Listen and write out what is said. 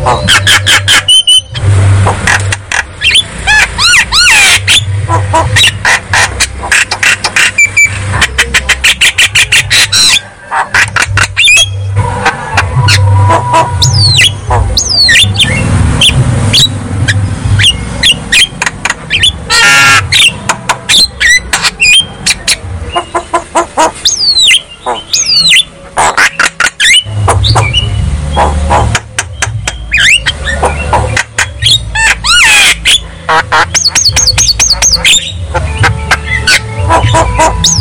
Oh. Oh, oh, oh.